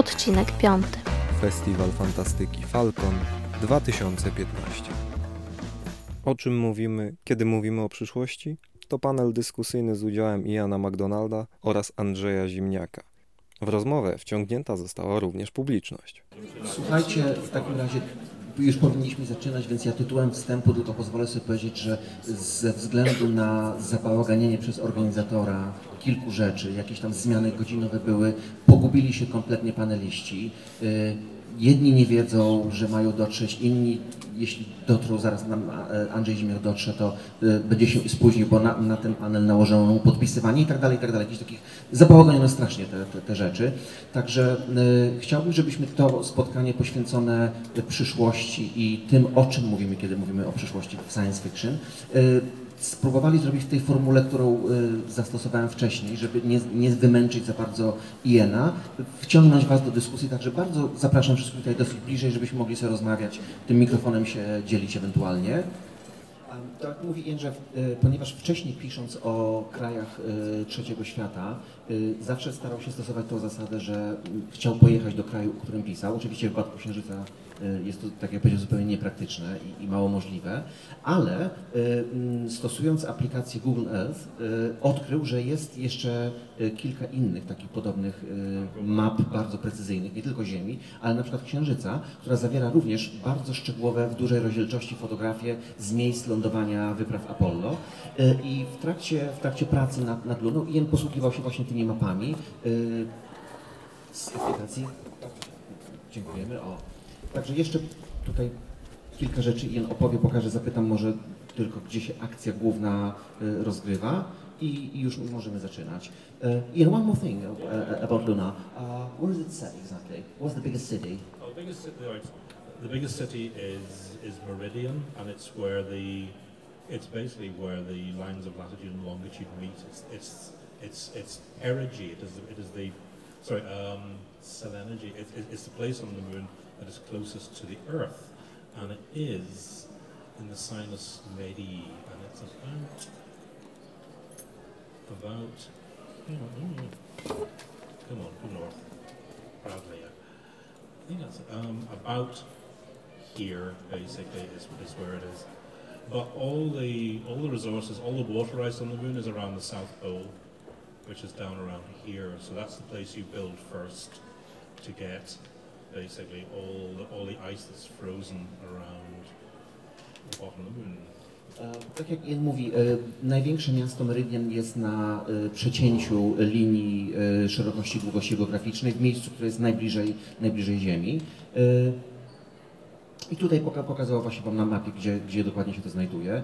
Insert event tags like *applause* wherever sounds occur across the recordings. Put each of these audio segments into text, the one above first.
Odcinek 5. Festiwal Fantastyki Falcon 2015. O czym mówimy, kiedy mówimy o przyszłości? To panel dyskusyjny z udziałem Iana McDonalda oraz Andrzeja Zimniaka. W rozmowę wciągnięta została również publiczność. Słuchajcie, w takim razie już powinniśmy zaczynać, więc ja tytułem wstępu tylko pozwolę sobie powiedzieć, że ze względu na zabałaganienie przez organizatora kilku rzeczy, jakieś tam zmiany godzinowe były, pogubili się kompletnie paneliści. Jedni nie wiedzą, że mają dotrzeć, inni, jeśli dotrą, zaraz nam e, Andrzej Zimiach dotrze, to y, będzie się spóźnił, bo na, na ten panel nałożono mu podpisywanie i tak dalej, i tak dalej. Jakieś takich strasznie te, te, te rzeczy. Także y, chciałbym, żebyśmy to spotkanie poświęcone przyszłości i tym, o czym mówimy, kiedy mówimy o przyszłości w science fiction, y, spróbowali zrobić w tej formule, którą y, zastosowałem wcześniej, żeby nie, nie wymęczyć za bardzo Iena, wciągnąć Was do dyskusji, także bardzo zapraszam wszystkich tutaj dosyć bliżej, żebyśmy mogli sobie rozmawiać, tym mikrofonem się dzielić ewentualnie. Tak mówi Jędrzej, y, ponieważ wcześniej pisząc o krajach y, trzeciego świata, zawsze starał się stosować tą zasadę, że mm, chciał pojechać do kraju, o którym pisał. Oczywiście w przypadku Księżyca y, jest to, tak jak powiedział, zupełnie niepraktyczne i, i mało możliwe, ale y, mm, stosując aplikację Google Earth, y, odkrył, że jest jeszcze y, kilka innych takich podobnych y, map bardzo precyzyjnych, nie tylko Ziemi, ale na przykład Księżyca, która zawiera również bardzo szczegółowe, w dużej rozdzielczości fotografie z miejsc lądowania wypraw Apollo. Y, I w trakcie, w trakcie pracy nad, nad Luną Ian posługiwał się właśnie tymi mapami y, z aplikacji. Dziękujemy. O. Także jeszcze tutaj kilka rzeczy Ian opowie, pokaże, zapytam może tylko, gdzie się akcja główna y, rozgrywa i, już możemy zaczynać. Uh, Ian, one more thing uh, about Luna. Uh, where is it set exactly? What's the biggest city? The biggest city, the biggest city is is Meridian, and it's where the it's basically where the lines of latitude and longitude meet. It's it's it's it's perigee. It is the, it is the sorry um, Selenergy. It, it, it's the place on the moon that is closest to the Earth, and it is in the Sinus Medii, and it's about about come on, go north. I think that's um, about here, basically, is, is where it is. But all the all the resources, all the water ice on the moon is around the South Pole, which is down around here. So that's the place you build first to get basically all the, all the ice that's frozen around the bottom of the moon. E, Tak jak Ian mówi, e, największe miasto Meridian jest na e, przecięciu linii szerokości i długości geograficznej, w miejscu, które jest najbliżej, najbliżej Ziemi. I tutaj poka- pokazała właśnie Wam na mapie, gdzie, gdzie dokładnie się to znajduje. E,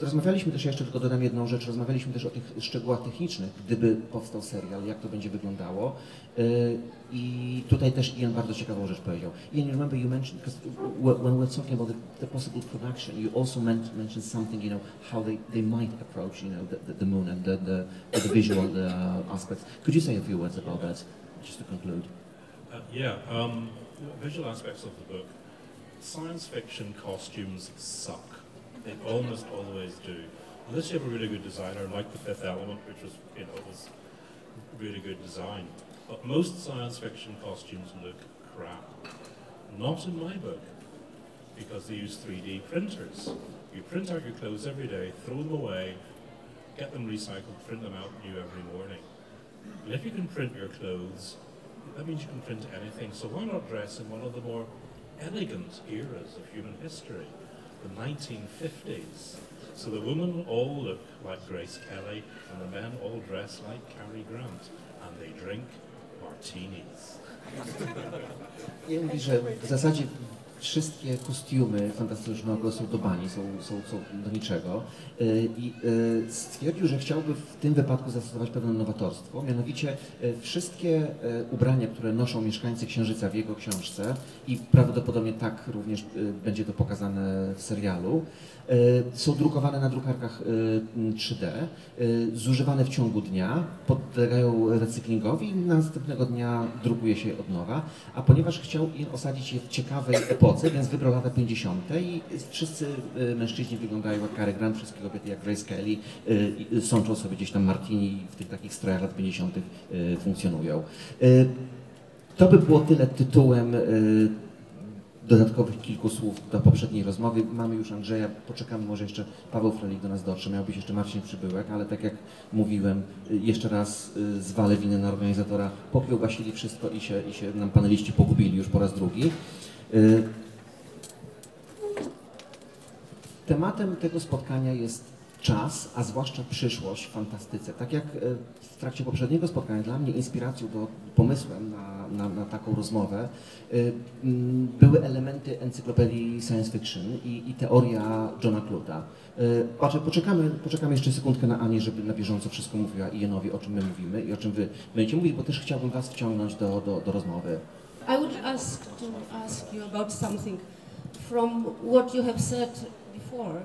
Rozmawialiśmy też, jeszcze tylko dodam jedną rzecz, rozmawialiśmy też o tych szczegółach technicznych, gdyby powstał serial, jak to będzie wyglądało. E, I tutaj też Ian bardzo ciekawą rzecz powiedział. Ian, remember you mentioned, because when we were talking about the, the possible production, you also men- mentioned something, you know, how they, they might approach, you know, the, the, the moon and the, the, the visual uh, aspects. Could you say a few words about that, just to conclude? Uh, yeah, um, visual aspects of the book. Science fiction costumes suck. They almost always do. Unless you have a really good designer, like The Fifth Element, which was, you know, was really good design. But most science fiction costumes look crap. Not in my book, because they use 3D printers. You print out your clothes every day, throw them away, get them recycled, print them out new every morning. And if you can print your clothes, that means you can print anything. So why not dress in one of the more elegant eras of human history, the 1950s? So the women all look like Grace Kelly, and the men all dress like Cary Grant, and they drink martinis. *laughs* Ja mówi, że w zasadzie wszystkie kostiumy fantastycznego są do bani, są, są, są do niczego. Y, I y, stwierdził, że chciałby w tym wypadku zastosować pewne nowatorstwo, mianowicie y, wszystkie ubrania, które noszą mieszkańcy Księżyca w jego książce i prawdopodobnie tak również będzie to pokazane w serialu, są drukowane na drukarkach y, 3D, y, zużywane w ciągu dnia, podlegają recyklingowi i następnego dnia drukuje się od nowa, a ponieważ chciał osadzić je w ciekawej epoce, więc wybrał lata 50. i wszyscy y, mężczyźni wyglądają jak Cary Grant, wszystkie kobiety jak Grace Kelly, y, sączą sobie gdzieś tam martini w tych takich strojach lat 50. y, funkcjonują. To by było tyle tytułem dodatkowych kilku słów do poprzedniej rozmowy. Mamy już Andrzeja, poczekamy, może jeszcze Paweł Frelik do nas dotrze, miał być jeszcze Marcin Przybyłek, ale tak jak mówiłem, jeszcze raz zwalę winę na organizatora. Pokiełbasili wszystko i się, i się nam paneliści pogubili już po raz drugi. Y, Tematem tego spotkania jest czas, a zwłaszcza przyszłość w fantastyce. Tak jak e, w trakcie poprzedniego spotkania dla mnie inspiracją do pomysłem na, na, na taką rozmowę e, mm, były elementy encyklopedii science fiction i, i teoria Johna Cluta. Patrzę, poczekamy, poczekamy jeszcze sekundkę na Anię, żeby na bieżąco wszystko mówiła i Jenowi, o czym my mówimy i o czym wy będziecie mówić, bo też chciałbym was wciągnąć do, do, do rozmowy. I would ask to ask you about something. From what you have said before,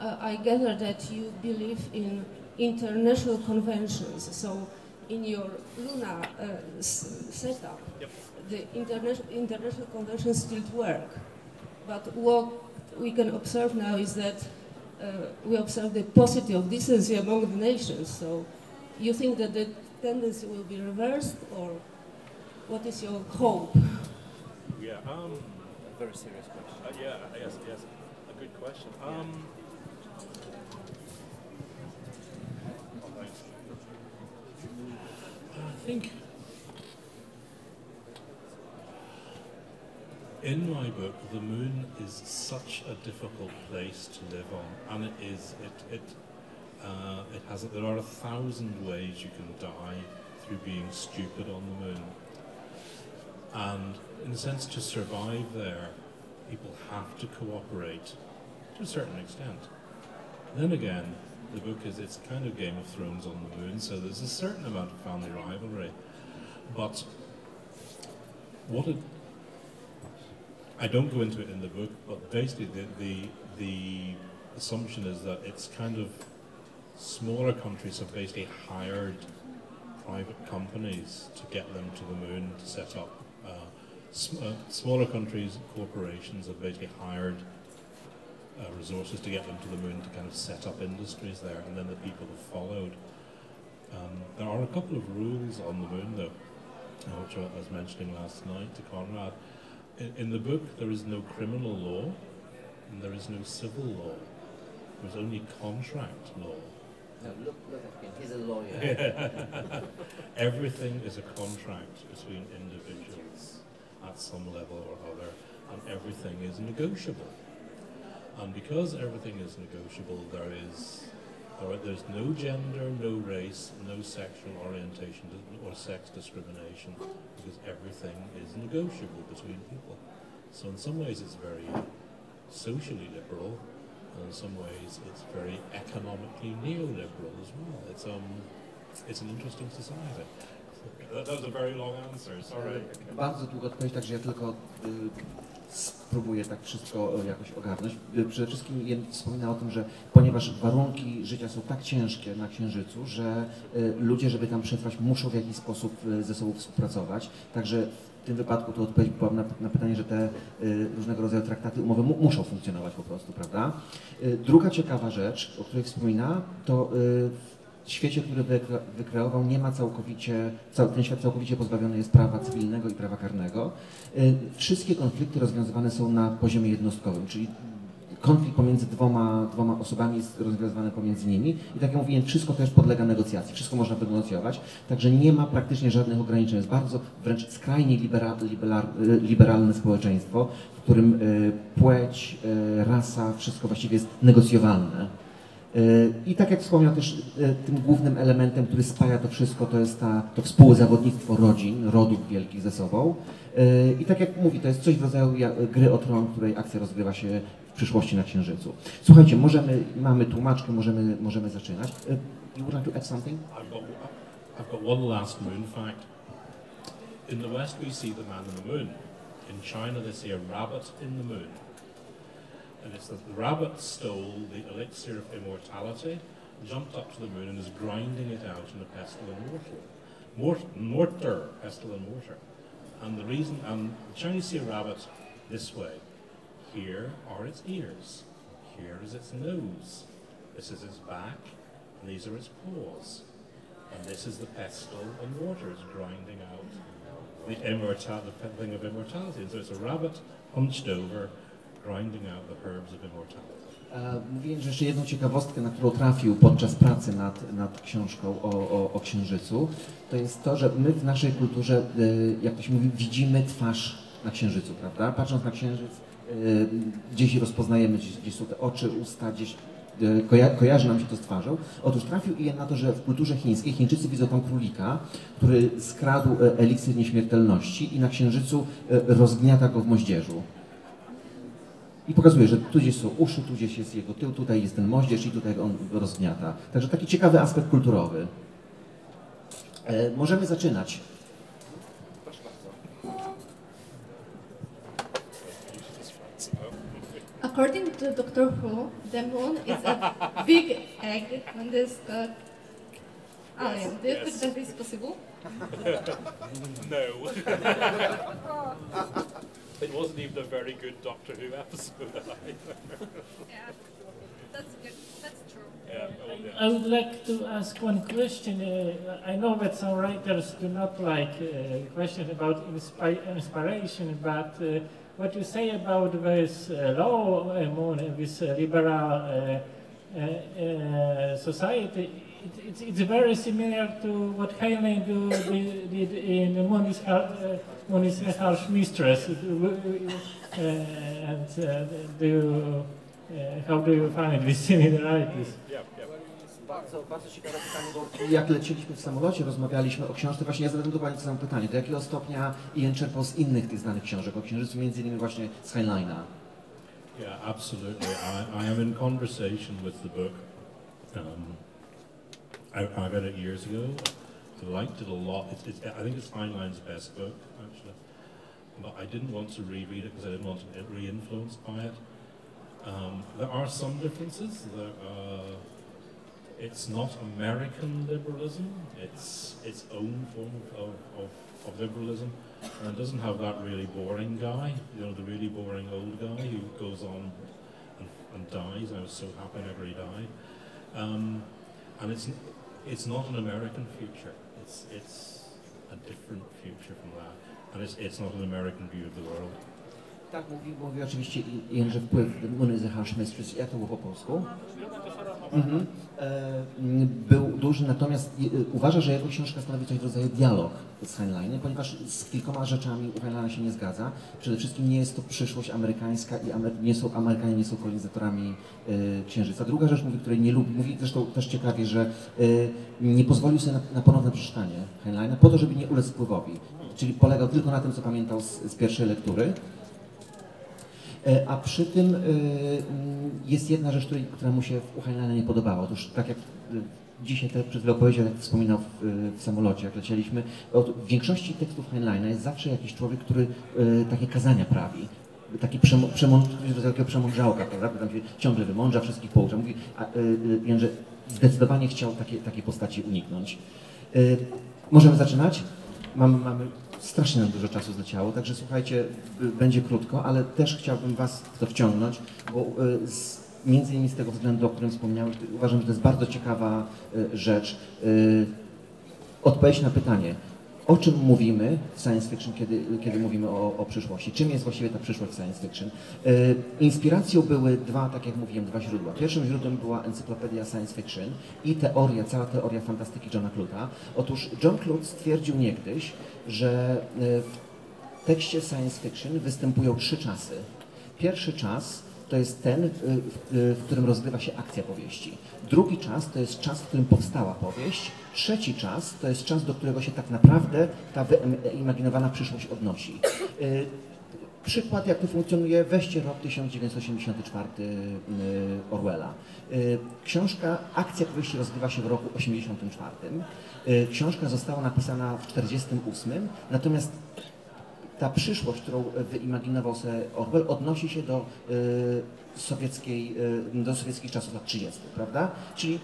uh, I gather that you believe in international conventions. So, in your Luna uh, s- setup, the interna- international conventions still work. But what we can observe now is that uh, we observe the positive of decency among the nations. So, you think that the tendency will be reversed, or what is your hope? Yeah. Um, Very serious question. uh, yeah. Yes. Yes. A good question. Um. I think in my book, the moon is such a difficult place to live on, and it is. It it uh, it has. There are a thousand ways you can die through being stupid on the moon. And in a sense, to survive there, people have to cooperate to a certain extent. Then again, the book is it's kind of Game of Thrones on the moon, so there's a certain amount of family rivalry. But what it I don't go into it in the book, but basically the the, the assumption is that it's kind of smaller countries have basically hired private companies to get them to the moon to set up. Sm- uh, smaller countries, corporations have basically hired uh, resources to get them to the moon to kind of set up industries there, and then the people have followed. Um, there are a couple of rules on the moon, though, uh, which I was mentioning last night to Conrad. In, in the book, there is no criminal law, and there is no civil law. There's only contract law. No, look, look at him, he's a lawyer. *laughs* Everything is a contract between individuals at some level or other, and everything is negotiable. And because everything is negotiable, there is there there's no gender, no race, no sexual orientation or sex discrimination, because everything is negotiable between people. So in some ways, it's very socially liberal, and in some ways, it's very economically neoliberal as well. It's um, it's an interesting society. Sorry. Bardzo długo odpowiedź, także ja tylko y, spróbuję tak wszystko y, jakoś ogarnąć. Przede wszystkim Jen wspomina o tym, że ponieważ warunki życia są tak ciężkie na Księżycu, że y, ludzie, żeby tam przetrwać, muszą w jakiś sposób y, ze sobą współpracować. Także w tym wypadku to odpowiedź była na, na pytanie, że te y, różnego rodzaju traktaty, umowy mu, muszą funkcjonować po prostu, prawda? Y, druga ciekawa rzecz, o której wspomina, to y, świecie, który wykre- wykreował, nie ma całkowicie, cał, ten świat całkowicie pozbawiony jest prawa cywilnego i prawa karnego. Y, Wszystkie konflikty rozwiązywane są na poziomie jednostkowym, czyli konflikt pomiędzy dwoma, dwoma osobami jest rozwiązywany pomiędzy nimi i tak jak mówiłem, wszystko też podlega negocjacji, wszystko można wynegocjować, także nie ma praktycznie żadnych ograniczeń. Jest bardzo wręcz skrajnie libera, libera, liberalne społeczeństwo, w którym y, płeć, y, rasa, wszystko właściwie jest negocjowalne. Y, I tak jak wspomniał też, y, tym głównym elementem, który spaja to wszystko, to jest ta, to współzawodnictwo rodzin, rodów wielkich ze sobą. Y, I tak jak mówi, to jest coś w rodzaju gry o tron, której akcja rozgrywa się w przyszłości na Księżycu. Słuchajcie, możemy, mamy tłumaczkę, możemy, możemy zaczynać. You would like to add something? I've got, I've got one last moon fact. In the West, we see the man in the moon. In China, they see a rabbit in the moon. And it's that the rabbit stole the elixir of immortality, jumped up to the moon, and is grinding it out in a pestle and mortar. Mort- mortar, pestle and mortar. And the reason, and the Chinese see a rabbit this way. Here are its ears. Here is its nose. This is its back, and these are its paws. And this is the pestle and water is grinding out the immortal, the thing of immortality. And so it's a rabbit hunched over, E, Mówiłem, że jeszcze jedną ciekawostkę, na którą trafił podczas pracy nad, nad książką o, o, o Księżycu, to jest to, że my w naszej kulturze, e, jak to się mówi, widzimy twarz na Księżycu, prawda? Patrząc na Księżyc, e, gdzieś rozpoznajemy, gdzieś, gdzieś są te oczy, usta, gdzieś koja, kojarzy nam się to z twarzą. Otóż trafił Ian na to, że w kulturze chińskiej Chińczycy widzą tam królika, który skradł eliksir nieśmiertelności i na Księżycu rozgniata go w moździerzu. I pokazuje, że tu gdzieś są uszy, tu gdzieś jest jego tył, tutaj jest ten moździerz i tutaj on go rozgniata. Także taki ciekawy aspekt kulturowy. E, możemy zaczynać. According to Dr. Who, the moon is a big egg on this uh, alien. Do you think that is possible? *laughs* No. *laughs* it wasn't even a very good Doctor Who episode either. *laughs* Yeah, that's good. That's true. Yeah, oh, yeah. I would like to ask one question. Uh, I know that some writers do not like uh, questions about inspi- inspiration, but uh, what you say about this uh, law, uh, moon, this uh, liberal uh, uh, uh, society, it, it's, it's very similar to what Heinlein do, did, did in Moon is, Har- uh, Moon is a Harsh Mistress. Uh, and uh, do you, uh, how do you find these similarities? yeah, yeah. Bardzo, bardzo ciekawe pytanie, bo jak leciliśmy w samolocie, rozmawialiśmy o książce, właśnie ja zadałem dokładnie to samo pytanie. Do jakiego stopnia Ian czerpał z innych tych znanych książek o Księżycu, między innymi właśnie z Heinleina? Yeah, absolutely. I, I am in conversation with the book. Um, I, I read it years ago. I liked it a lot. It's, it's, I think it's Heinlein's best book, actually. But I didn't want to reread it because I didn't want to get re-influenced by it. Um, there are some differences. There, uh, it's not American liberalism. It's its own form of, of, of liberalism. And it doesn't have that really boring guy, you know, the really boring old guy who goes on and, and dies. I was so happy whenever he died. Um, and it's, it's not an American future. It's, it's a different future from that. And it's, it's not an American view of the world. Tak, mówi, mówi oczywiście że wpływ Moon is a Harsh Mistress, jak to było po polsku? Mhm. E, był duży, natomiast y, uważa, że jego książka stanowi coś w rodzaju dialog z Heinleinem, ponieważ z kilkoma rzeczami u Heinleina się nie zgadza. Przede wszystkim nie jest to przyszłość amerykańska i Amer- nie są, Amerykanie nie są kolonizatorami y, Księżyca. Druga rzecz, mówi, której nie lubi, mówi zresztą też ciekawie, że nie pozwolił sobie na, na ponowne przeczytanie Heinleina po to, żeby nie ulec wpływowi. Czyli polegał tylko na tym, co pamiętał z, z pierwszej lektury. E, A przy tym y, mm, jest jedna rzecz, która mu się u Heinleina nie podobała. Otóż tak jak y, dzisiaj te przed chwilą powiedział, jak wspominał w, w samolocie, jak lecieliśmy, od, w większości tekstów Heinleina jest zawsze jakiś człowiek, który y, takie kazania prawi. Taki przemo, przemą, takiego przemądrzałka, prawda? Tam się ciągle wymądrza, wszystkich poucza. Mówi, a, y, y, zdecydowanie chciał takie, takiej postaci uniknąć. Y, możemy zaczynać? Mamy, mamy strasznie nam dużo czasu zleciało, także słuchajcie, y, będzie krótko, ale też chciałbym Was w to wciągnąć, bo y, z, między innymi z tego względu, o którym wspomniałeś, uważam, że to jest bardzo ciekawa y, rzecz. Odpowiedź na pytanie, o czym mówimy w science fiction, kiedy, kiedy mówimy o, o przyszłości? Czym jest właściwie ta przyszłość science fiction? Y, Inspiracją były dwa, tak jak mówiłem, dwa źródła. Pierwszym źródłem była encyklopedia science fiction i teoria, cała teoria fantastyki Johna Cluta. Otóż John Clute stwierdził niegdyś, że y, w tekście science fiction występują trzy czasy. Pierwszy czas to jest ten, y, w, y, w którym rozgrywa się akcja powieści. Drugi czas to jest czas, w którym powstała powieść. Trzeci czas to jest czas, do którego się tak naprawdę ta wyimaginowana przyszłość odnosi. Y, Przykład, jak to funkcjonuje, weźcie rok 1984 y, Orwella. Książka, akcja powieści rozgrywa się w roku 1984. Y, Książka została napisana w 1948, natomiast ta przyszłość, którą wyimaginował sobie Orwell, odnosi się do, y, sowieckiej, y, do sowieckich czasów lat 30., prawda? Czyli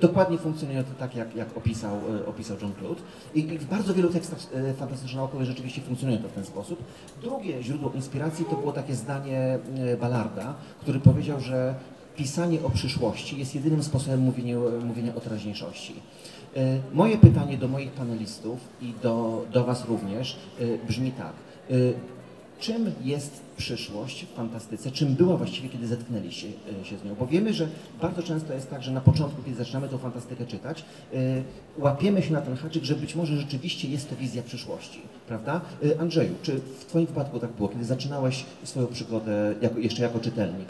dokładnie funkcjonuje to tak, jak, jak opisał, opisał John Clute. I, I w bardzo wielu tekstach fantastyczno-naukowych rzeczywiście funkcjonuje to w ten sposób. Drugie źródło inspiracji to było takie zdanie Ballarda, który powiedział, że pisanie o przyszłości jest jedynym sposobem mówienia, mówienia o teraźniejszości. E, Moje pytanie do moich panelistów i do, do Was również e, brzmi tak. E, Czym jest przyszłość w fantastyce? Czym była właściwie, kiedy zetknęliście e, się z nią? Bo wiemy, że bardzo często jest tak, że na początku, kiedy zaczynamy tą fantastykę czytać, e, łapiemy się na ten haczyk, że być może rzeczywiście jest to wizja przyszłości, prawda? Andrzeju, czy w Twoim wypadku tak było, kiedy zaczynałeś swoją przygodę jako, jeszcze jako czytelnik,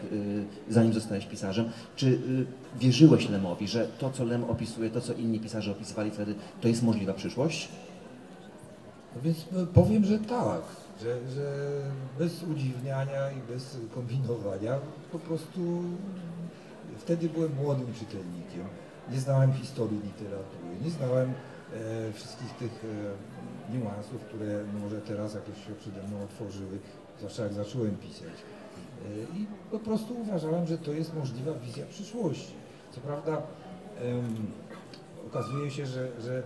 zanim zostałeś pisarzem, czy wierzyłeś Lemowi, że to, co Lem opisuje, to, co inni pisarze opisywali wtedy, to jest możliwa przyszłość? No więc no, powiem, że tak, że, że bez udziwniania i bez kombinowania po prostu wtedy byłem młodym czytelnikiem. Nie znałem historii literatury, nie znałem e, wszystkich tych e, niuansów, które może teraz jakieś się przede mną otworzyły, zwłaszcza jak zacząłem pisać. E, I po prostu uważałem, że to jest możliwa wizja przyszłości. Co prawda em, okazuje się, że, że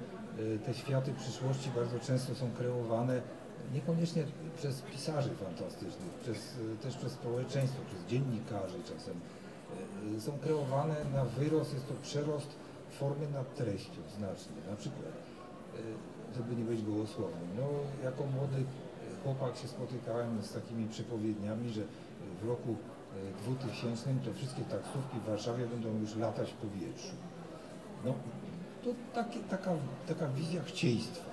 e, te światy przyszłości bardzo często są kreowane niekoniecznie przez pisarzy fantastycznych, przez, e, też przez społeczeństwo, przez dziennikarzy czasem. E, Są kreowane na wyrost, jest to przerost formy nad treścią znacznie. Na przykład, e, żeby nie być gołosłownym, no jako młody chłopak się spotykałem z takimi przepowiedniami, że w roku e, 2000 to wszystkie taksówki w Warszawie będą już latać w powietrzu. No, to takie, taka, taka wizja chcieństwa.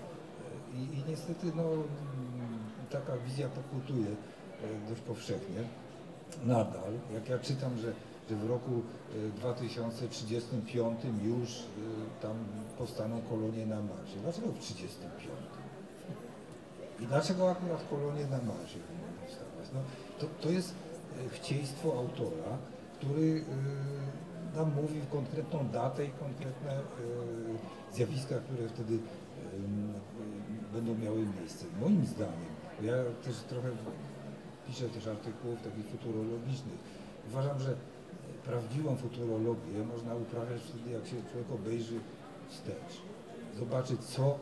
I, I niestety no, taka wizja pokutuje e, dość powszechnie. Nadal, jak ja czytam, że, że w roku e, 2035 już e, tam powstaną kolonie na Marsie. Dlaczego w 1935? I dlaczego akurat kolonie na Marsie powstawać? No, to, to jest e, chcieństwo autora, który e, nam mówi konkretną datę i konkretne e, zjawiska, które wtedy e, będą miały miejsce. Moim zdaniem, ja też trochę piszę też artykułów takich futurologicznych, uważam, że prawdziwą futurologię można uprawiać wtedy, jak się człowiek obejrzy wstecz. Zobaczy, co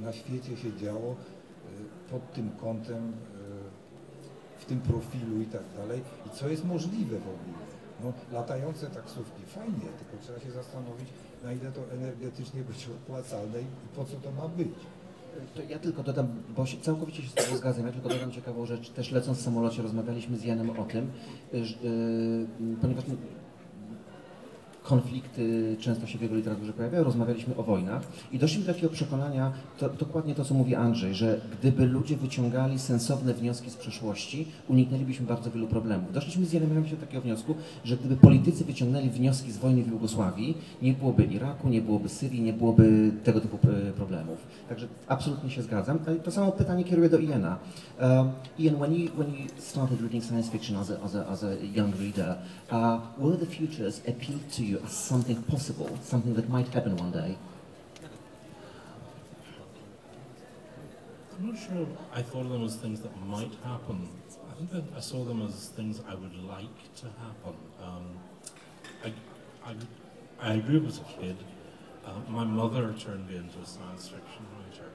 na świecie się działo e, pod tym kątem, e, w tym profilu i tak dalej i co jest możliwe w ogóle. No, latające taksówki, fajnie, tylko trzeba się zastanowić, na ile to energetycznie być opłacalne i po co to ma być. To ja tylko dodam, bo się całkowicie się z Tobą zgadzam, ja tylko dodam ciekawą rzecz. Też lecąc w samolocie rozmawialiśmy z Janem o tym, że, yy, ponieważ konflikty często się w jego literaturze pojawiają, rozmawialiśmy o wojnach i doszliśmy do takiego przekonania, to, dokładnie to, co mówi Andrzej, że gdyby ludzie wyciągali sensowne wnioski z przeszłości, uniknęlibyśmy bardzo wielu problemów. Doszliśmy z Janem mianowicie do takiego wniosku, że gdyby politycy wyciągnęli wnioski z wojny w Jugosławii, nie byłoby Iraku, nie byłoby Syrii, nie byłoby tego typu e, problemów. Także absolutnie się zgadzam. Ale To samo pytanie kieruję do Iana. Um, Ian, when you, when you started reading science fiction as a, as a, as a young reader, uh, were the futures appealed to you as something possible, something that might happen one day? I'm not sure I thought of them as things that might happen. I think that I saw them as things I would like to happen. Um, I, I, I grew up as a kid. Uh, my mother turned me into a science fiction writer.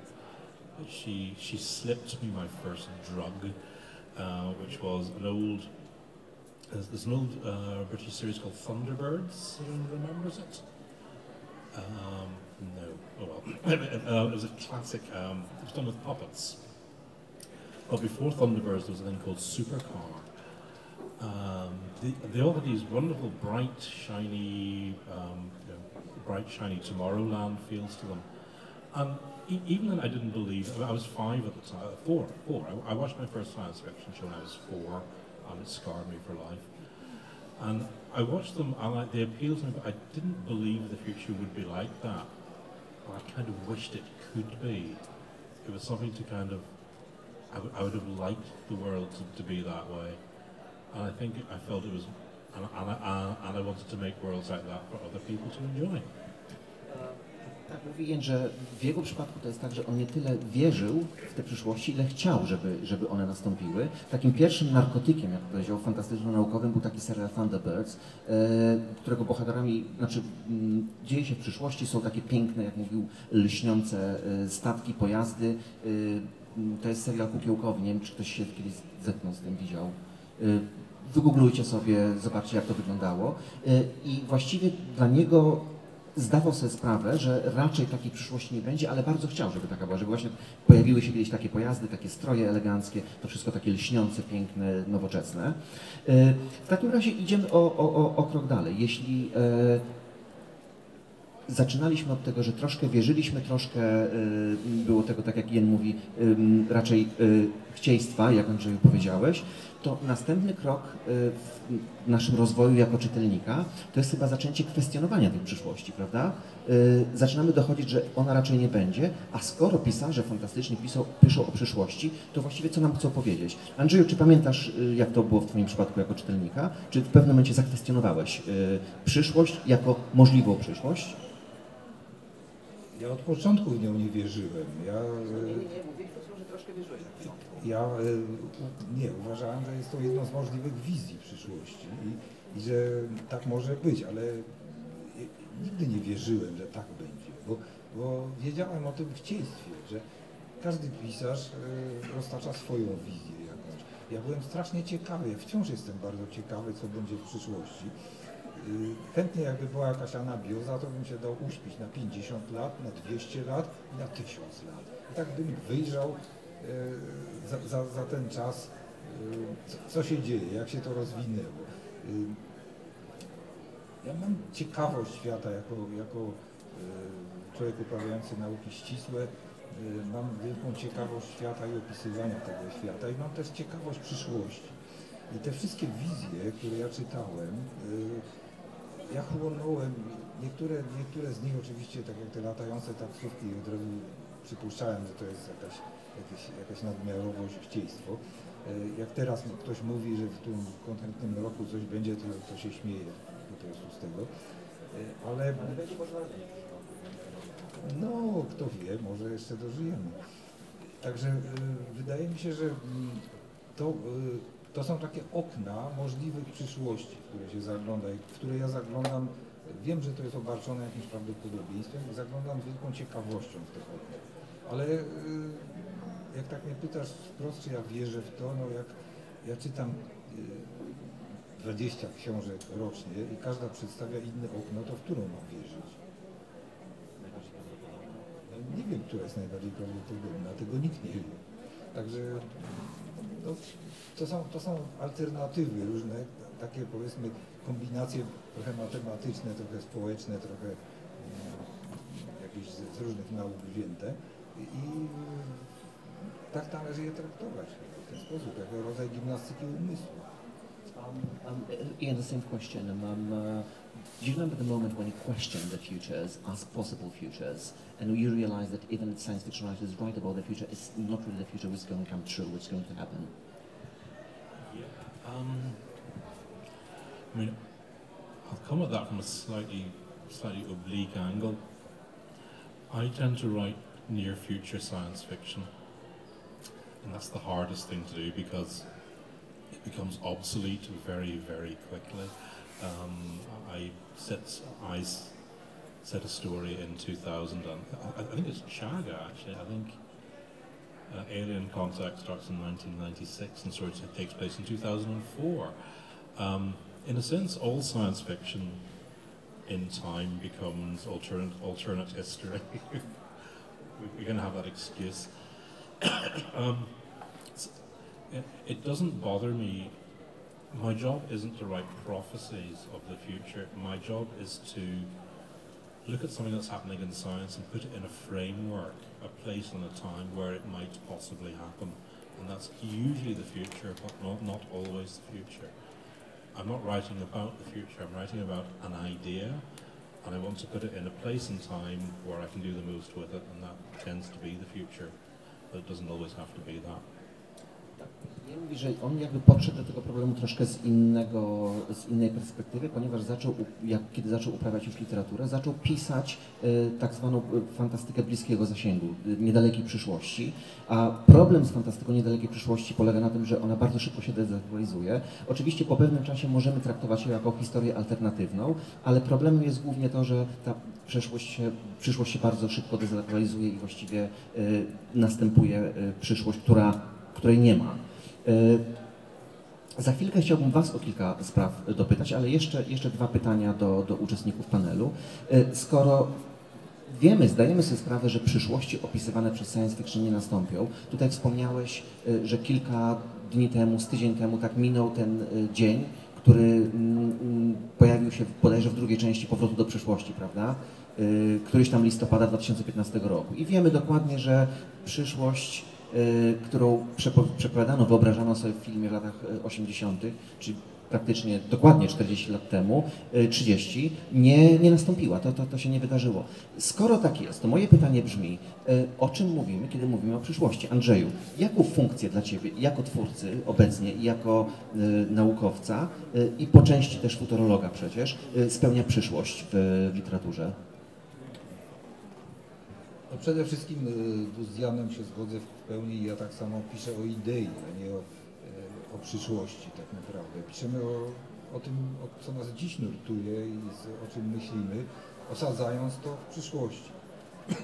She, she slipped me my first drug, uh, which was an old, there's, there's an old uh, British series called Thunderbirds. Anyone remembers it? Um, no. Oh well. *coughs* uh, it was a classic. Um, it was done with puppets. But before Thunderbirds, there was a thing called Supercar. Um, they, they all had these wonderful, bright, shiny, um, you know, bright, shiny Tomorrowland feels to them. And e- even then, I didn't believe. I was five at the time. Four, four. I, I watched my first science fiction show when I was four, and it scarred me for life. And I watched them, and I, they appealed to me, but I didn't believe the future would be like that. But I kind of wished it could be. It was something to kind of, I would- would have liked the world to, to be that way. And I think I felt it was, and, and, I, and I wanted to make worlds like that for other people to enjoy. Tak, mówi że w jego przypadku to jest tak, że on nie tyle wierzył w te przyszłości, ile chciał, żeby, żeby one nastąpiły. Takim pierwszym narkotykiem, jak powiedział, fantastyczno-naukowym był taki serial Thunderbirds, e, którego bohaterami, znaczy m, dzieje się w przyszłości, są takie piękne, jak mówił, lśniące e, statki, pojazdy. E, m, to jest serial kukiełkowy, nie wiem, czy ktoś się kiedyś zetknął z tym, widział. Wygooglujcie sobie, zobaczcie jak to wyglądało. I właściwie dla niego zdawał sobie sprawę, że raczej takiej przyszłości nie będzie, ale bardzo chciał, żeby taka była, żeby właśnie pojawiły się kiedyś takie pojazdy, takie stroje eleganckie, to wszystko takie lśniące, piękne, nowoczesne. Y, W takim razie idziemy o, o, o, krok dalej. Jeśli e, zaczynaliśmy od tego, że troszkę wierzyliśmy, troszkę y, było tego, tak jak Jen mówi, raczej chcieństwa, jak Andrzeju powiedziałeś, to następny krok y, w naszym rozwoju jako czytelnika to jest chyba zaczęcie kwestionowania tej przyszłości, prawda? Y, Zaczynamy dochodzić, że ona raczej nie będzie, a skoro pisarze fantastyczni piszą, piszą o przyszłości, to właściwie co nam chcą powiedzieć? Andrzeju, czy pamiętasz, y, jak to było w Twoim przypadku jako czytelnika? Czy w pewnym momencie zakwestionowałeś przyszłość jako możliwą przyszłość? Ja od początku w nią nie wierzyłem. Ja, e, ja e, u- nie, uważałem, że jest to jedno z możliwych wizji przyszłości i, i że tak może być, ale i- nigdy nie wierzyłem, że tak będzie, bo, bo wiedziałem o tym chcieństwie, że każdy pisarz e, roztacza swoją wizję jakąś. Ja byłem strasznie ciekawy, ja wciąż jestem bardzo ciekawy, co będzie w przyszłości. Chętnie jakby była jakaś anabioza, to bym się dał uśpić na 50 lat, na 200 lat i na 1000 lat. I tak bym wyjrzał za, za, za ten czas, y, co, się dzieje, jak się to rozwinęło. Y, Ja mam ciekawość świata jako, jako człowiek uprawiający nauki ścisłe. Mam wielką ciekawość świata i opisywania tego świata i mam też ciekawość przyszłości. I te wszystkie wizje, które ja czytałem, ja chłonąłem, niektóre, niektóre z nich oczywiście, tak jak te latające taksówki, od razu przypuszczałem, że to jest jakaś, jakaś, jakaś nadmiarowość, chcieństwo. Y, Jak teraz ktoś mówi, że w tym konkretnym roku coś będzie, to, to się śmieje po prostu z tego. Y, Ale, no, kto wie, może jeszcze dożyjemy. Także y, wydaje mi się, że mm, to, to są takie okna możliwych przyszłości, w które się zagląda i w które ja zaglądam. Wiem, że to jest obarczone jakimś prawdopodobieństwem, zaglądam z wielką ciekawością w te okna. Ale jak tak mnie pytasz wprost, czy ja wierzę w to, no jak ja czytam y, 20 książek rocznie i każda przedstawia inne okno, to w którą mam wierzyć? Nie wiem, która jest najbardziej prawdopodobna, tego nikt nie wie. Także no, to, są, to są alternatywy różne, takie powiedzmy kombinacje trochę matematyczne, trochę społeczne, trochę mm, jakieś z, z różnych nauk wzięte i tak należy je traktować w ten sposób, jako rodzaj gimnastyki umysłu. Um, um, Ian, the same question. Um, um, uh, do you remember the moment when you questioned the futures, asked possible futures, and you realized that even science fiction writers write about the future, it's not really the future which is going to come true, what's going to happen? Um, I mean, I'll come at that from a slightly, slightly oblique angle. I tend to write near future science fiction, and that's the hardest thing to do because it becomes obsolete very, very quickly. Um, I set, I set a story in 2000, and I, think it's Chaga actually. I think uh, Alien Contact starts in 1996 and sort of takes place in 2004. Um, in a sense, all science fiction in time becomes alternate, alternate history. We- We're going to have that excuse. Um, it, doesn't bother me. My job isn't to write prophecies of the future. My job is to look at something that's happening in science and put it in a framework, a place and a time where it might possibly happen. And that's usually the future, but not, not always the future. I'm not writing about the future, I'm writing about an idea, and I want to put it in a place and time where I can do the most with it, and that tends to be the future. But it doesn't always have to be that. Ja mówi, że on jakby podszedł do tego problemu troszkę z innego, z innej perspektywy, ponieważ zaczął, jak, kiedy zaczął uprawiać już literaturę, zaczął pisać y, tak zwaną y, fantastykę bliskiego zasięgu, y, niedalekiej przyszłości. A problem z fantastyką niedalekiej przyszłości polega na tym, że ona bardzo szybko się dezaktualizuje. Oczywiście po pewnym czasie możemy traktować ją jako historię alternatywną, ale problemem jest głównie to, że ta przeszłość przyszłość się bardzo szybko dezaktualizuje i właściwie y, następuje y, przyszłość, która, której nie ma. Y, Za chwilkę chciałbym Was o kilka spraw dopytać, ale jeszcze, jeszcze dwa pytania do, do uczestników panelu. Skoro wiemy, zdajemy sobie sprawę, że przyszłości opisywane przez science fiction nie nastąpią, tutaj wspomniałeś, że kilka dni temu, z tydzień temu tak minął ten dzień, który mm, mm, pojawił się bodajże w drugiej części Powrotu do przyszłości, prawda? Y, Któryś tam listopada 2015 roku. I wiemy dokładnie, że przyszłość y, którą przepo- przepowiadano, wyobrażano sobie w filmie w latach y, 80., czyli praktycznie dokładnie 40 lat temu, y, 30, nie, nie nastąpiła, to, to, to się nie wydarzyło. Skoro tak jest, to moje pytanie brzmi, y, o czym mówimy, kiedy mówimy o przyszłości? Andrzeju, jaką funkcję dla Ciebie, jako twórcy obecnie jako y, naukowca i po części też futurologa przecież, spełnia przyszłość w, literaturze? No przede wszystkim tu z Janem się zgodzę w pełni. Ja tak samo piszę o idei, a nie o, o przyszłości tak naprawdę. Piszemy o, o tym, o, co nas dziś nurtuje i z, o czym myślimy, osadzając to w przyszłości. Y,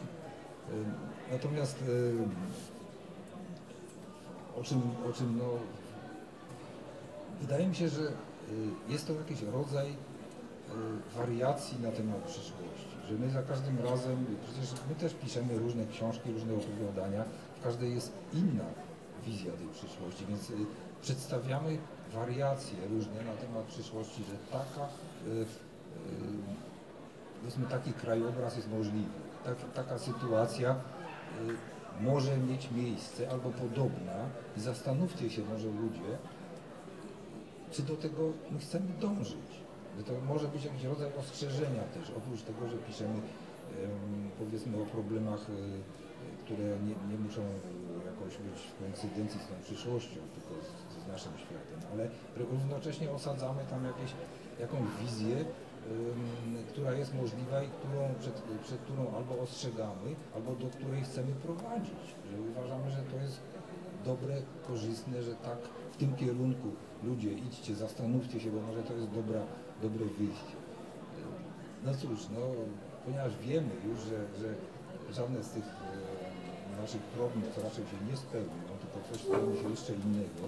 Natomiast y, o czym, o czym no, wydaje mi się, że y, jest to jakiś rodzaj wariacji na temat przyszłości, że my za każdym razem, przecież my też piszemy różne książki, różne opowiadania, w każdej jest inna wizja tej przyszłości, więc przedstawiamy wariacje różne na temat przyszłości, że taka, y, y, powiedzmy taki krajobraz jest możliwy, tak, taka sytuacja y, może mieć miejsce albo podobna zastanówcie się może ludzie, czy do tego my chcemy dążyć. Że to może być jakiś rodzaj ostrzeżenia też, oprócz tego, że piszemy em, powiedzmy o problemach, które nie, nie muszą jakoś być w koincydencji z tą przyszłością, tylko naszym światem, ale równocześnie osadzamy tam jakieś, jakąś wizję, która jest możliwa i którą, przed, przed którą albo ostrzegamy, albo do której chcemy prowadzić. Że uważamy, że to jest dobre, korzystne, że tak w tym kierunku ludzie idźcie, zastanówcie się, bo może to jest dobra, dobre wyjście. No cóż, no, ponieważ wiemy już, że, że żadne z tych e, naszych prognoz raczej się nie spełnią, tylko coś spełni się jeszcze innego,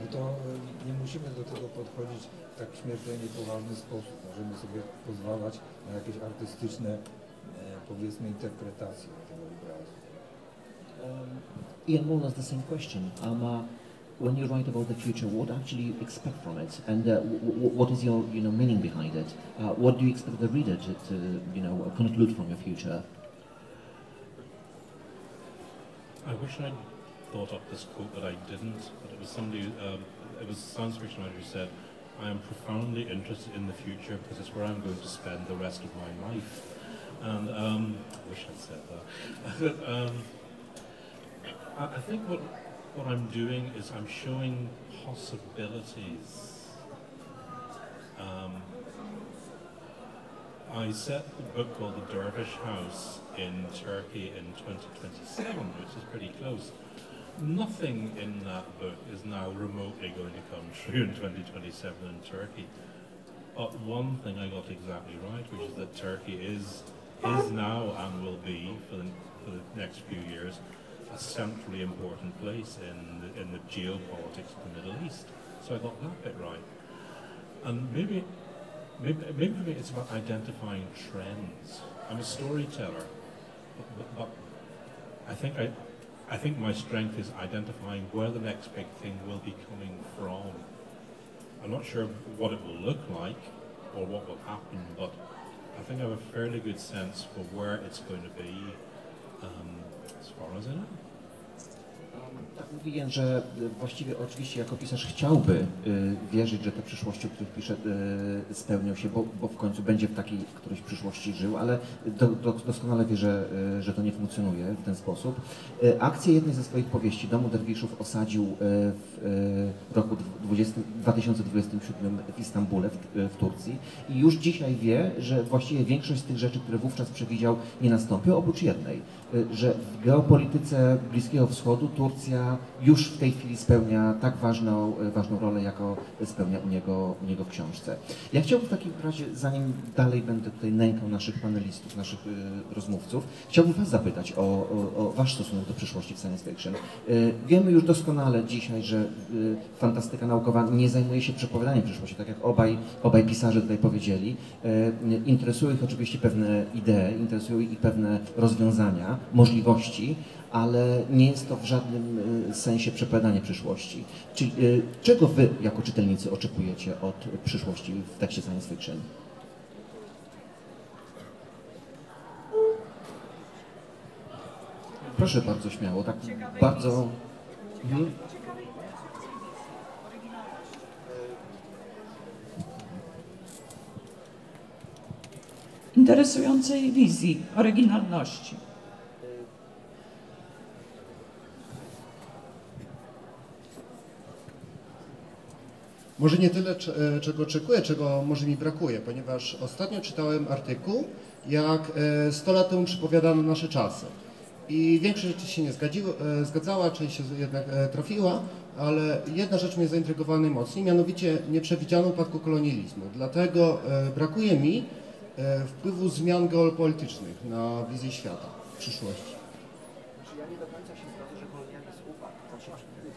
no to e, nie musimy do tego podchodzić w tak śmiertelnie poważny sposób. Możemy sobie pozwalać na jakieś artystyczne, e, powiedzmy, interpretacje tego obrazu. Um, Ian has the same question. Um, uh, when you write about the future, what actually you expect from it, and uh, what is your you know meaning behind it? Uh, what do you expect the reader to, to you know conclude from your future? I wish I'd thought up this quote, that I didn't. But it was somebody, um, it was a science fiction writer who said, I am profoundly interested in the future because it's where I'm going to spend the rest of my life. And um, I wish I'd said that. *laughs* Um, I, I think what, what I'm doing is I'm showing possibilities. Um, I set the book called The Dervish House in Turkey in 2027, which is pretty close. Nothing in that book is now remotely going to come true in *laughs* 2027 in Turkey. But one thing I got exactly right, which is that Turkey is is now and will be for the, for the next few years a centrally important place in the, in the geopolitics of the Middle East. So I got that bit right. And maybe Maybe, maybe it's about identifying trends. I'm a storyteller, but, but, but I think I, I think my strength is identifying where the next big thing will be coming from. I'm not sure what it will look like or what will happen, but I think I have a fairly good sense for where it's going to be, um, as far as I know. Tak mówi Jan, że y, właściwie oczywiście jako pisarz chciałby y, wierzyć, że te przyszłości, o których pisze, y, spełnią się, bo, bo w końcu będzie w takiej którejś przyszłości żył, ale do, do, doskonale wie, że, że to nie funkcjonuje w ten sposób. Akcję jednej ze swoich powieści, Domu Derwiszów, osadził w roku 20, 2027 w Istambule, w, w Turcji i już dzisiaj wie, że właściwie większość z tych rzeczy, które wówczas przewidział, nie nastąpią, oprócz jednej, że w geopolityce Bliskiego Wschodu Turcja już w tej chwili spełnia tak ważną, e, ważną rolę, jako spełnia u niego, u niego w książce. Ja chciałbym w takim razie, zanim dalej będę tutaj nękał naszych panelistów, naszych e, rozmówców, chciałbym Was zapytać o, o, o Wasz stosunek do przyszłości w science fiction. E, Wiemy już doskonale dzisiaj, że e, fantastyka naukowa nie zajmuje się przepowiadaniem przyszłości, tak jak obaj, obaj pisarze tutaj powiedzieli. E, Interesują ich oczywiście pewne idee, interesują ich pewne rozwiązania, możliwości, ale nie jest to w żadnym e, sensie przepowiadanie przyszłości. Czyli e, czego Wy jako czytelnicy oczekujecie od przyszłości w tekście science fiction? Proszę bardzo śmiało, tak bardzo... Mhm. interesującej wizji, oryginalności. Może nie tyle, e, czego oczekuję, czego może mi brakuje, ponieważ ostatnio czytałem artykuł, jak e, 100 lat temu przepowiadano nasze czasy. I większość rzeczy się nie zgadziło, e, zgadzała, część się jednak e, trafiła, ale jedna rzecz mnie zaintrygowała najmocniej, mianowicie nie przewidziano upadku kolonializmu. Dlatego e, brakuje mi e, wpływu zmian geopolitycznych na wizję świata w przyszłości. Ja nie do końca się zgodzę, że kolonializm upadł. On się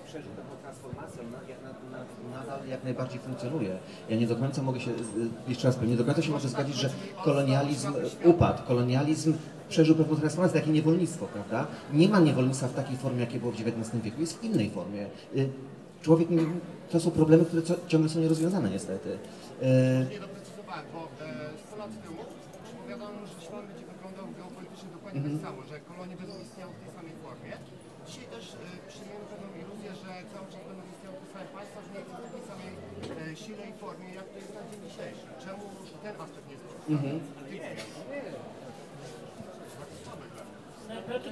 przeżył pewną transformację, on na- jak- na- na- nadal jak najbardziej funkcjonuje. Ja nie do końca mogę się, jeszcze raz powiem, nie do końca się może zgodzić, że kolonializm upadł. Kolonializm przeżył pewną transformację, takie niewolnictwo, prawda? Nie ma niewolnictwa w takiej formie, jakie było w XIX wieku, jest w innej formie. Y, Człowiek, nie- to są problemy, które co- ciągle są nierozwiązane niestety. Y, Nie doprecyzowałem, bo e, 100 lat temu przepowiadano, że świat będzie wyglądał geopolitycznie dokładnie Mhm. tak samo, że kolonie będą istniały w tej samej formie. Dzisiaj też e, przyjmujemy pewną iluzję, że cały czas będą istniały te same państwa, że nie w takiej samej e, sile i formie, jak to jest na dzień dzisiejszy. Czemu ten aspekt nie jest Mhm.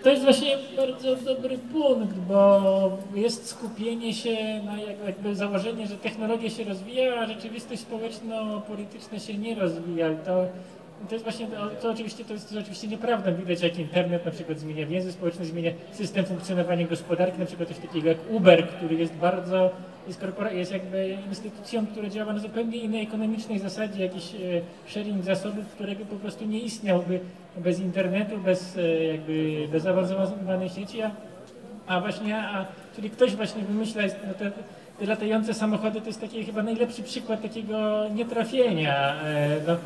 To jest właśnie bardzo dobry punkt, bo jest skupienie się na jak- jakby założenie, że technologia się rozwija, a rzeczywistość społeczno-polityczna się nie rozwija. To, to jest właśnie, to oczywiście to jest oczywiście nieprawda. Widać jak internet na przykład zmienia więzy społeczne, zmienia system funkcjonowania gospodarki, na przykład coś takiego jak Uber, który jest bardzo, jest, jest jakby instytucją, która działa na zupełnie innej ekonomicznej zasadzie, jakiś e, sharing zasobów, którego po prostu nie istniałby bez internetu, bez e, jakby bez zaawansowanej sieci, a, a właśnie, a, czyli ktoś właśnie wymyśla no te, te latające samochody to jest taki chyba najlepszy przykład takiego nietrafienia. E, no,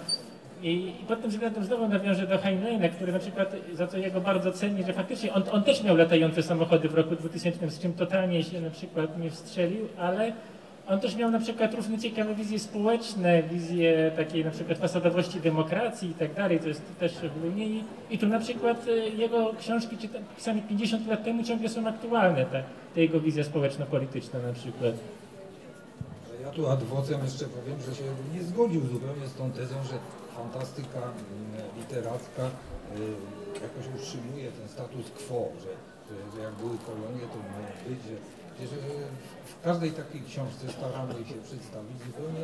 i, I pod tym względem znowu nawiążę do Heinleina, który na przykład, za co ja go bardzo cenię, że faktycznie on, on też miał latające samochody w roku 2000, z czym totalnie się na przykład nie wstrzelił, ale on też miał na przykład różne ciekawe wizje społeczne, wizje takiej na przykład fasadowości demokracji i tak dalej, to jest też szczególnie i, i tu na przykład e, jego książki pisane 50 lat temu ciągle są aktualne, te, te jego wizja społeczno-polityczna na przykład. Ja tu ad vocem jeszcze powiem, że się nie zgodził zupełnie z tą tezą, że fantastyka mm, literacka y, jakoś utrzymuje ten status quo, że, że, że jak były kolonie, to mają być, że, że w każdej takiej książce staramy się przedstawić zupełnie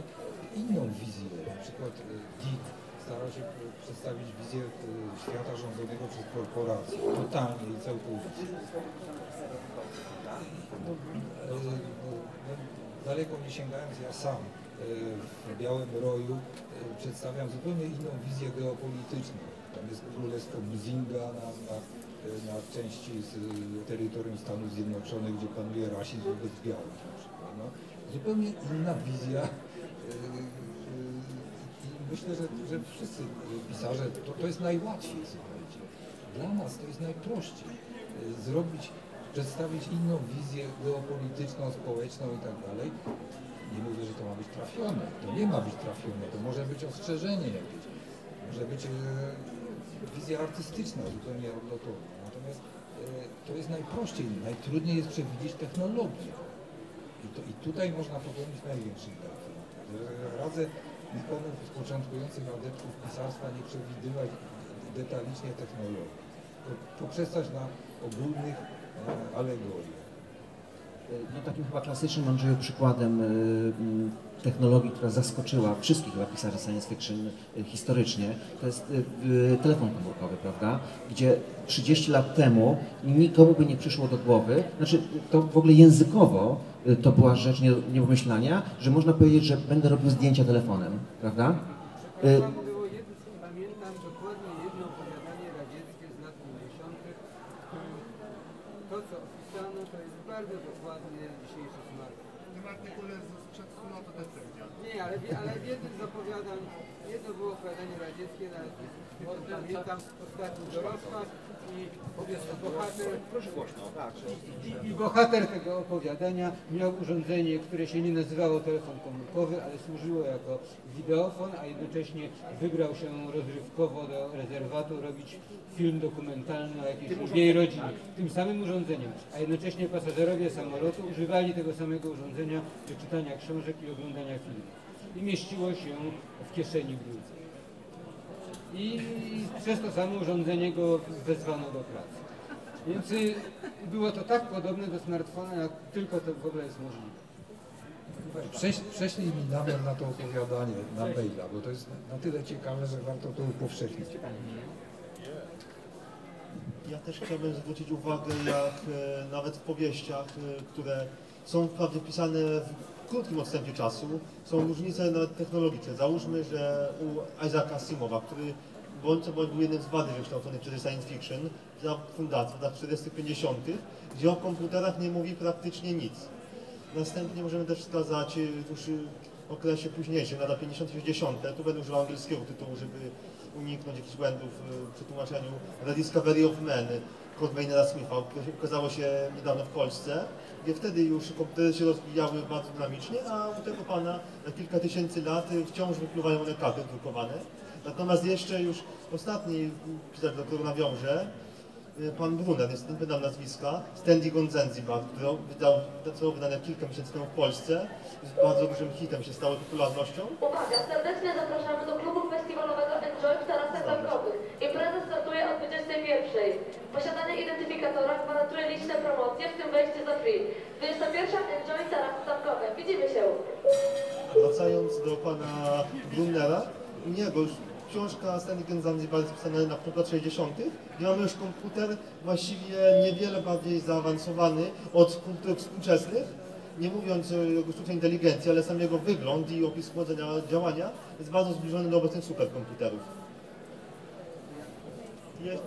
inną wizję. Na przykład y, Dick starał się przedstawić wizję y, świata rządzonego przez korporacje, totalnie i całkowicie. Daleko nie sięgając, ja sam w Białym Roju e, przedstawiam zupełnie inną wizję geopolityczną. Tam jest królestwo Mzinga na, na, e, na części z e, terytorium Stanów Zjednoczonych, gdzie panuje rasizm wobec białych na przykład. No, zupełnie inna wizja. myślę, że, że wszyscy pisarze, to, to jest najłatwiej, słuchajcie. Dla nas to jest najprościej zrobić przedstawić inną wizję geopolityczną, społeczną i tak dalej. Nie mówię, że to ma być trafione. To nie ma być trafione. To może być ostrzeżenie jakieś. Może być e, wizja artystyczna, zupełnie odlotowa. Natomiast e, to jest najprościej. Najtrudniej jest przewidzieć technologię. I, to, I tutaj można popełnić największy błąd. Radzę nikomu z początkujących adeptów pisarstwa nie przewidywać detalicznie technologii. Poprzestać na ogólnych e, alegoriach. No takim chyba klasycznym Andrzeju przykładem mm, technologii, która zaskoczyła wszystkich chyba pisarzy science fiction y, historycznie, to jest telefon komórkowy, prawda? Gdzie 30 lat temu nikomu by nie przyszło do głowy, znaczy to w ogóle językowo to była rzecz nie, nie do że można powiedzieć, że będę robił zdjęcia telefonem, prawda? Y, Tam było jedno, pamiętam dokładnie jedno opowiadanie radzieckie z lat 50., w którym to, co opisano, to jest bardzo dokładnie dzisiejszy smartfon. W tym artykule sprzed 100 lat to też Nie, ale, w- ale w jednym z opowiadań, jedno było opowiadanie radzieckie, nawet o- pamiętam ostatni dorosła i bohater, proszę głośno, tak, i, i bohater tego opowiadania miał urządzenie, które się nie nazywało telefon komórkowy, ale służyło jako wideofon, a jednocześnie wybrał się rozrywkowo do rezerwatu robić film dokumentalny o jakiejś drugiej rodzinie, tym samym urządzeniem, a jednocześnie pasażerowie samolotu używali tego samego urządzenia do czytania książek i oglądania filmów. I mieściło się w kieszeni bluzki. I przez to samo urządzenie go wezwano do pracy. Więc y, było to tak podobne do smartfona, jak tylko to w ogóle jest możliwe. Prześ, prześlij mi namiar na to opowiadanie, na maila, bo to jest na tyle ciekawe, że warto to upowszechnić. Ja też chciałbym zwrócić uwagę, jak e, nawet w powieściach, e, które są wprawdzie pisane w krótkim odstępie czasu, są różnice technologiczne. Załóżmy, że u Isaaca Asimowa, który bądź co bądź był jednym z badań wykształconych przez science fiction, za fundację w latach 40-50, gdzie o komputerach nie mówi praktycznie nic. Następnie możemy też wskazać e, już w okresie późniejszym, lata 50-60, tu będę używał angielskiego tytułu, żeby uniknąć jakichś błędów e, w przetłumaczeniu The Discovery of Man Kurt Wainera Smitha, ukazało się niedawno w Polsce, gdzie wtedy już komputery się rozwijały bardzo dynamicznie, a u tego pana na kilka tysięcy lat e, wciąż wypływają one karty drukowane. Natomiast jeszcze już ostatni pisarz, do którego nawiążę, e, pan Brunner, jest, nie pamiętam nazwiska, Standing on Zanzibar, który wydał, zostało wydane kilka miesięcy temu w Polsce, jest bardzo dużym hitem, się stało popularnością. Uwaga, serdecznie zapraszamy do klubu festiwalowego Enjoy w tarasach zamkowych. Impreza startuje o 21.00. Posiadanie identyfikatora gwarantuje liczne promocje, w tym wejście za free. 21. Enjoy tarasy zamkowe. Widzimy się. Wracając do pana Brunera, u niego już książka Stanley Zanzibar jest pisana na lat 60. I mamy już komputer właściwie niewiele bardziej zaawansowany od komputerów współczesnych, nie mówiąc o sztucznej inteligencji, ale sam jego wygląd i opis chłodzenia działania jest bardzo zbliżony do obecnych superkomputerów. Jest...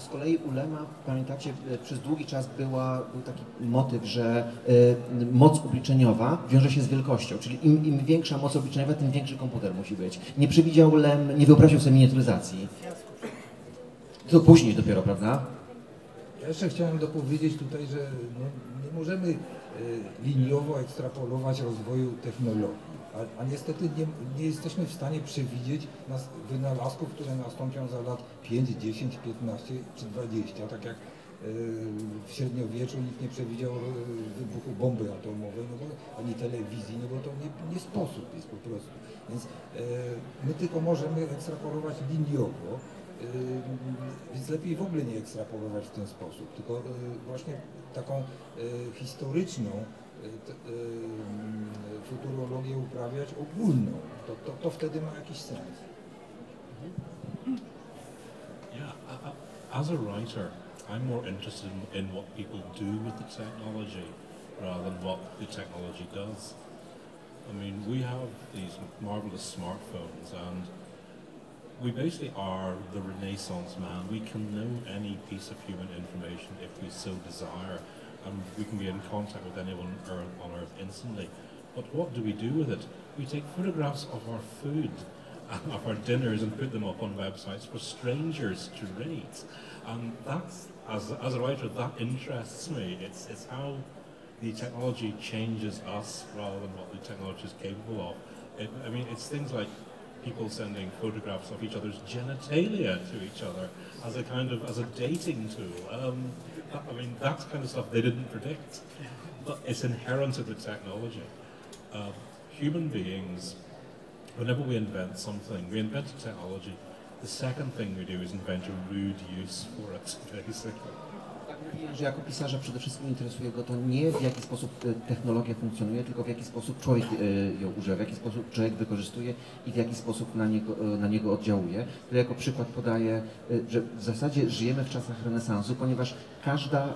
Z kolei u Lema, pamiętacie, e, przez długi czas była, był taki motyw, że e, moc obliczeniowa wiąże się z wielkością, czyli im, im większa moc obliczeniowa, tym większy komputer musi być. Nie przewidział Lem, nie wyobraził sobie miniaturyzacji. To później dopiero, prawda? Ja jeszcze chciałem dopowiedzieć tutaj, że no, nie możemy e, liniowo ekstrapolować rozwoju technologii, a, a niestety nie, nie jesteśmy w stanie przewidzieć nas, wynalazków, które nastąpią za lat 5, 10, 15 czy 20, tak jak e, w średniowieczu nikt nie przewidział e, wybuchu bomby atomowej, no bo, ani telewizji, no bo to nie, nie sposób jest po prostu. Więc e, my tylko możemy ekstrapolować liniowo, Yy, Więc lepiej w ogóle nie ekstrapolować w ten sposób, tylko yy, właśnie taką yy, historyczną futurologię uprawiać ogólną. To, to, to wtedy ma jakiś sens. As a writer, I'm more interested in, in what people do with the technology rather than what the technology does. I mean, we have these marvelous smartphones and we basically are the renaissance man. We can know any piece of human information if we so desire and we can be in contact with anyone on earth, instantly. But what do we do with it? We take photographs of our food of our dinners and put them up on websites for strangers to rate. And that's, as, as a writer, that interests me. It's, it's how the technology changes us rather than what the technology is capable of. It, I mean, it's things like people sending photographs of each other's genitalia to each other as a kind of as a dating tool. Um, I mean, that's kind of stuff they didn't predict, but it's inherent in the technology. Uh, human beings, whenever we invent something, we invent a technology. The second thing we do is invent a rude use for it, *laughs* basically. Że jako pisarza przede wszystkim interesuje go to nie w jaki sposób e, technologia funkcjonuje, tylko w jaki sposób człowiek e, ją używa, w jaki sposób człowiek wykorzystuje i w jaki sposób na niego, e, na niego oddziałuje. To jako przykład podaję, że w zasadzie żyjemy w czasach renesansu, ponieważ każda,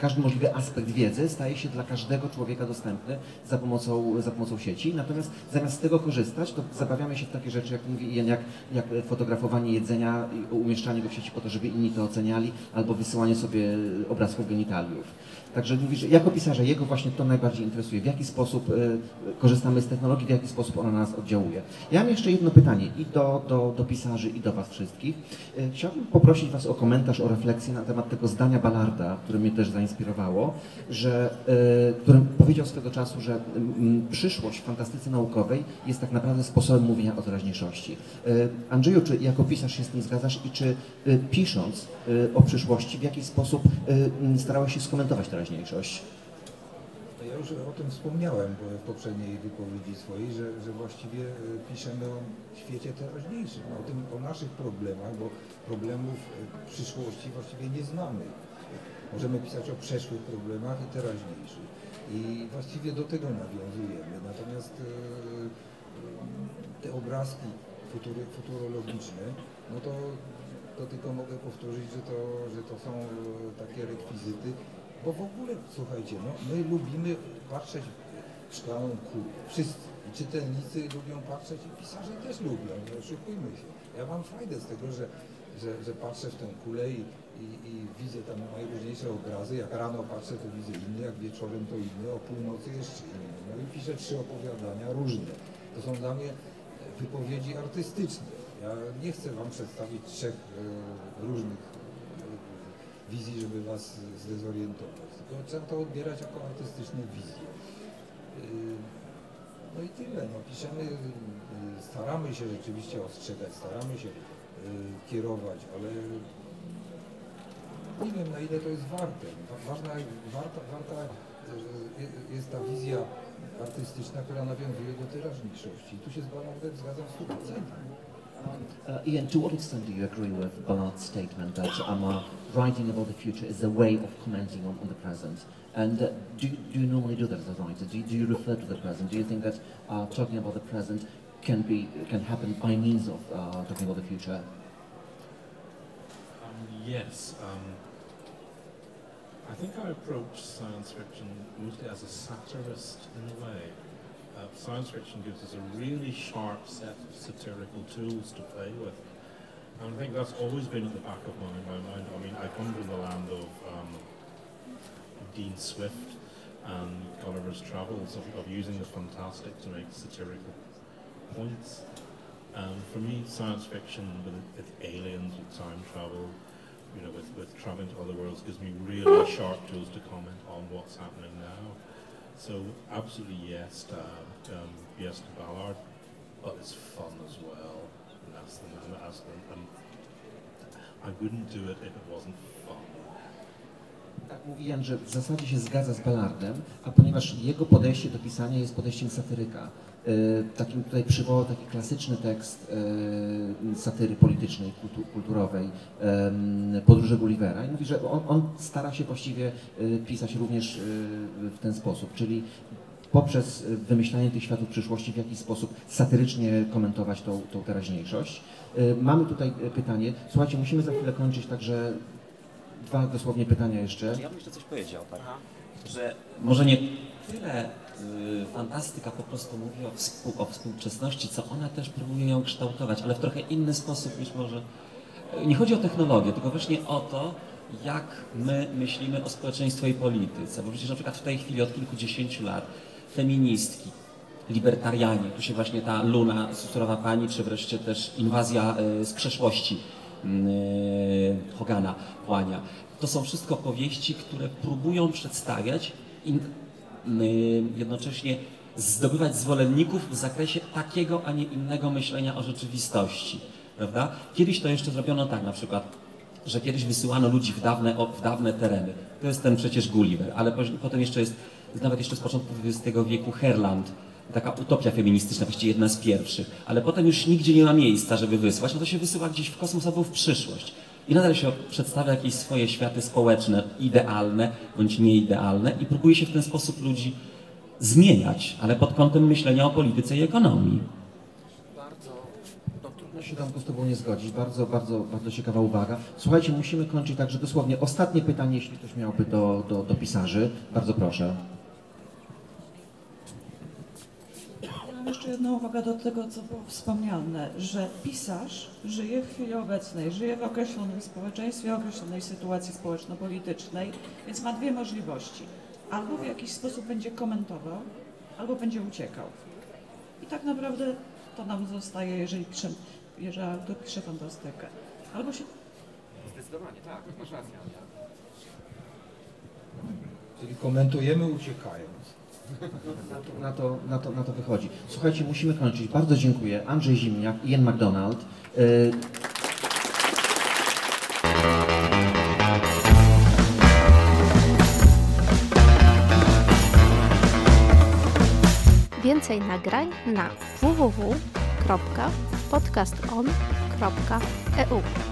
każdy możliwy aspekt wiedzy staje się dla każdego człowieka dostępny za pomocą, za pomocą sieci. Natomiast zamiast z tego korzystać, to zabawiamy się w takie rzeczy, jak mówi Ian, jak, jak fotografowanie jedzenia umieszczanie go w sieci po to, żeby inni to oceniali, albo wysyłanie sobie obrazków genitaliów. Także mówi, że jako pisarza jego właśnie to najbardziej interesuje, w jaki sposób e, korzystamy z technologii, w jaki sposób ona na nas oddziałuje. Ja mam jeszcze jedno pytanie i do, do, do pisarzy, i do Was wszystkich. E, Chciałbym poprosić Was o komentarz, o refleksję na temat tego zdania Ballarda, które mnie też zainspirowało, że, e, którym powiedział swego czasu, że mm, przyszłość w fantastyce naukowej jest tak naprawdę sposobem mówienia o teraźniejszości. E, Andrzeju, czy jako pisarz się z tym zgadzasz i czy e, pisząc e, o przyszłości, w jaki sposób e, m, starałeś się skomentować teraźniejszość? Ja już o tym wspomniałem w poprzedniej wypowiedzi swojej, że, że właściwie e, piszemy o świecie teraźniejszym, o tym, o naszych problemach, bo problemów e, przyszłości właściwie nie znamy. Możemy pisać o przeszłych problemach i teraźniejszych. I właściwie do tego nawiązujemy. Natomiast te obrazki futury, futurologiczne, no to, to tylko mogę powtórzyć, że to, że to są e, takie rekwizyty, bo w ogóle, słuchajcie, no, my lubimy patrzeć w szklaną kulę. Wszyscy. I czytelnicy lubią patrzeć i pisarze też lubią, nie oszukujmy się. Ja mam frajdę z tego, że, że, że patrzę w tę kulę i, i, i widzę tam najróżniejsze obrazy. Jak rano patrzę, to widzę inny, jak wieczorem to inny, o północy jeszcze inny. No i piszę trzy opowiadania różne. To są dla mnie wypowiedzi artystyczne. Ja nie chcę Wam przedstawić trzech e, różnych e, wizji, żeby Was zdezorientować, tylko trzeba to odbierać jako artystyczne wizje. Y, No i tyle, no piszemy, staramy się rzeczywiście ostrzegać, staramy się kierować, ale nie wiem na ile to jest warte. Wa- Ważna, warta, warta jest ta wizja artystyczna, która nawiązuje do teraźniejszości. I tu się z Bernardem zgadzam w 100%. Uh, Ian, to what extent do you agree with Ballard's statement that um, writing about the future is a way of commenting on, on the present? And uh, do, do you normally do that as a writer? Do you, do you refer to the present? Do you think that uh, talking about the present can be can happen by means of uh, talking about the future? Um, yes. Um, I think I approach science fiction mostly as a satirist in a way. Uh, science fiction gives us a really sharp set of satirical tools to play with. And I think that's always been at the back of my, my mind. I mean, I come from the land of um, Dean Swift and Gulliver's Travels, of, of using the fantastic to make satirical points. Um, for me, science fiction with, with aliens, with time travel, you know, with, with traveling to other worlds gives me really sharp tools to comment on what's happening now. So absolutely yes, to, um, yes to Ballard, but it's fun as well. And that's the, and that's the, and I wouldn't do it if it wasn't fun. Tak mówi Jan, że w zasadzie się zgadza z Ballardem, a ponieważ jego podejście do pisania jest podejściem satyryka, y, takim tutaj przywołał taki klasyczny tekst y, satyry politycznej, kultu, kulturowej, Podróże Gullivera i mówi, że on, on stara się właściwie y, pisać również w ten sposób, czyli poprzez wymyślanie tych światów przyszłości, w jakiś sposób satyrycznie komentować tą, tą teraźniejszość. Mamy tutaj pytanie. Słuchajcie, musimy za chwilę kończyć, także dwa dosłownie pytania jeszcze. Ja bym jeszcze coś powiedział, tak? Że może nie tyle y, fantastyka po prostu mówi o, współ, o współczesności, co ona też próbuje ją kształtować, ale w trochę inny sposób niż może. Nie chodzi o technologię, tylko właśnie o to, jak my myślimy o społeczeństwie i polityce. Bo przecież na przykład w tej chwili od kilkudziesięciu lat feministki, libertarianie, tu się właśnie ta Luna, surowa pani, czy wreszcie też inwazja y, z przeszłości y, Hogana kłania. To są wszystko powieści, które próbują przedstawiać i y, jednocześnie zdobywać zwolenników w zakresie takiego, a nie innego myślenia o rzeczywistości. Prawda? Kiedyś to jeszcze zrobiono tak na przykład, że kiedyś wysyłano ludzi w dawne, w dawne tereny. To jest ten przecież Gulliver, ale po- potem jeszcze jest, nawet jeszcze z początku XX wieku Herland, taka utopia feministyczna, właściwie jedna z pierwszych, ale potem już nigdzie nie ma miejsca, żeby wysłać, no to się wysyła gdzieś w kosmos albo w przyszłość. i nadal się przedstawia jakieś swoje światy społeczne, idealne bądź nieidealne i próbuje się w ten sposób ludzi zmieniać, ale pod kątem myślenia o polityce i ekonomii. Trudno się Tomku z Tobą nie zgodzić. Bardzo, bardzo, bardzo ciekawa uwaga. Słuchajcie, musimy kończyć także dosłownie. Ostatnie pytanie, jeśli ktoś miałby do, do, do pisarzy. Bardzo proszę. Ja mam jeszcze jedną uwagę do tego, co było wspomniane, że pisarz żyje w chwili obecnej, żyje w określonym społeczeństwie, określonej sytuacji społeczno-politycznej, więc ma dwie możliwości. Albo w jakiś sposób będzie komentował, albo będzie uciekał. I tak naprawdę to nam zostaje, jeżeli, pisze, jeżeli autor pisze fantastykę. Albo się Zdecydowanie, tak, masz rację. Czyli komentujemy uciekając. Na to, na, to, na, to, wychodzi. Słuchajcie, musimy kończyć. Bardzo dziękuję. Andrzej Zimniak, Ian McDonald. Y, Więcej nagrań na www.podcaston.eu